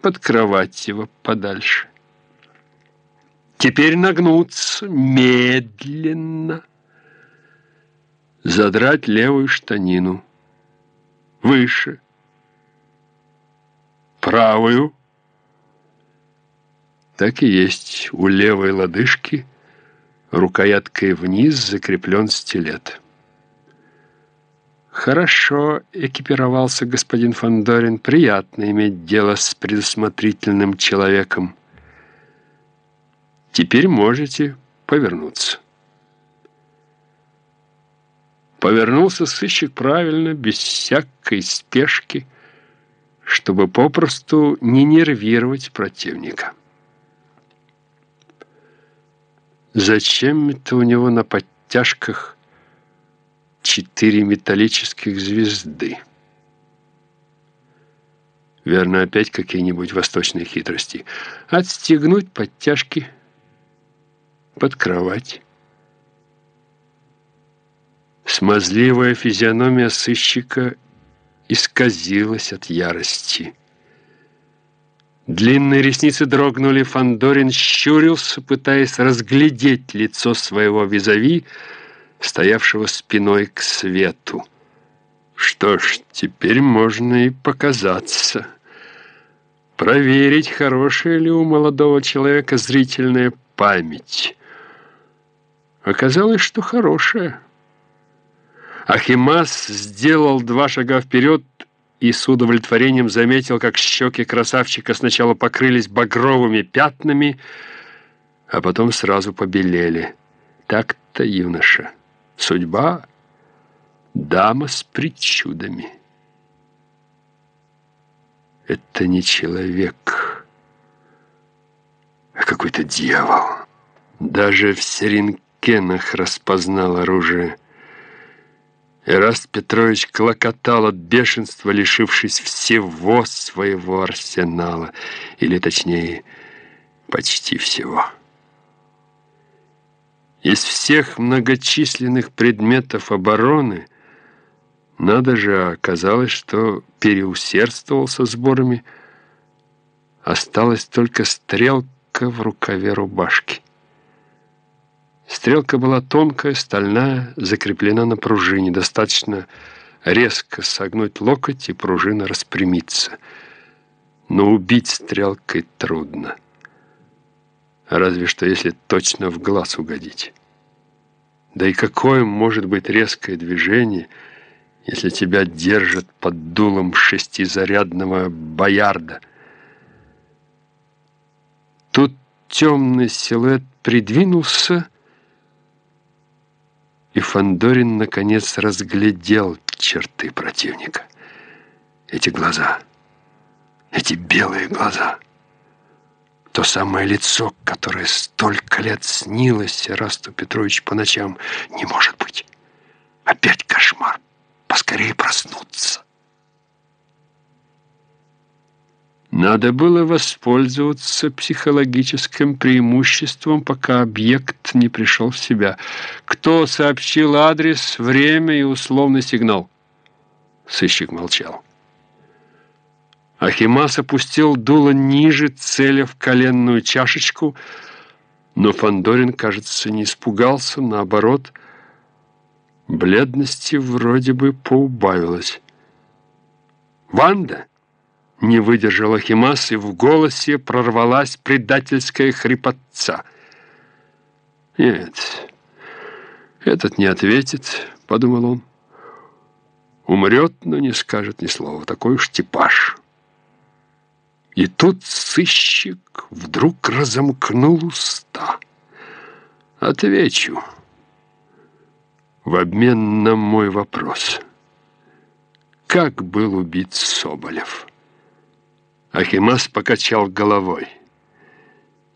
под кровать его подальше. Теперь нагнуться медленно, задрать левую штанину выше, правую. Так и есть у левой лодыжки рукояткой вниз закреплен стилет. Хорошо экипировался господин Фандорин. Приятно иметь дело с предусмотрительным человеком. Теперь можете повернуться. Повернулся сыщик правильно, без всякой спешки, чтобы попросту не нервировать противника. Зачем это у него на подтяжках четыре металлических звезды? Верно, опять какие-нибудь восточные хитрости. Отстегнуть подтяжки под кровать. Смазливая физиономия сыщика исказилась от ярости. Длинные ресницы дрогнули, Фандорин щурился, пытаясь разглядеть лицо своего визави, стоявшего спиной к свету. Что ж, теперь можно и показаться. Проверить, хорошая ли у молодого человека зрительная память. Оказалось, что хорошая. Ахимас сделал два шага вперед и с удовлетворением заметил, как щеки красавчика сначала покрылись багровыми пятнами, а потом сразу побелели. Так-то, юноша, судьба — дама с причудами. Это не человек, а какой-то дьявол. Даже в Серенкенах распознал оружие — Эраст Петрович клокотал от бешенства, лишившись всего своего арсенала, или, точнее, почти всего. Из всех многочисленных предметов обороны надо же, оказалось, что переусердствовал со сборами, осталась только стрелка в рукаве рубашки. Стрелка была тонкая, стальная, закреплена на пружине. Достаточно резко согнуть локоть, и пружина распрямится. Но убить стрелкой трудно. Разве что если точно в глаз угодить. Да и какое может быть резкое движение, если тебя держат под дулом шестизарядного боярда? Тут темный силуэт придвинулся, и Фандорин наконец разглядел черты противника. Эти глаза, эти белые глаза, то самое лицо, которое столько лет снилось Расту Петрович по ночам, не может быть. Опять кошмар. Поскорее проснуться. Надо было воспользоваться психологическим преимуществом, пока объект не пришел в себя. Кто сообщил адрес, время и условный сигнал? Сыщик молчал. Ахимас опустил дуло ниже, целя в коленную чашечку, но Фандорин, кажется, не испугался, наоборот, бледности вроде бы поубавилось. «Ванда!» Не выдержала Химас, и в голосе прорвалась предательская хрипотца. «Нет, этот не ответит», — подумал он. «Умрет, но не скажет ни слова. Такой уж типаж». И тут сыщик вдруг разомкнул уста. «Отвечу в обмен на мой вопрос. Как был убит Соболев?» Ахимас покачал головой.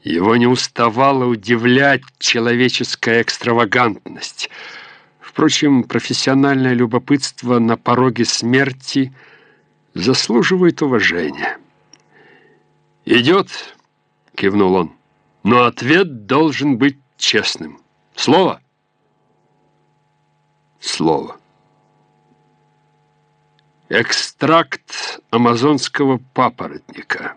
Его не уставала удивлять человеческая экстравагантность. Впрочем, профессиональное любопытство на пороге смерти заслуживает уважения. «Идет», — кивнул он, — «но ответ должен быть честным. Слово?» «Слово». Экстракт амазонского папоротника.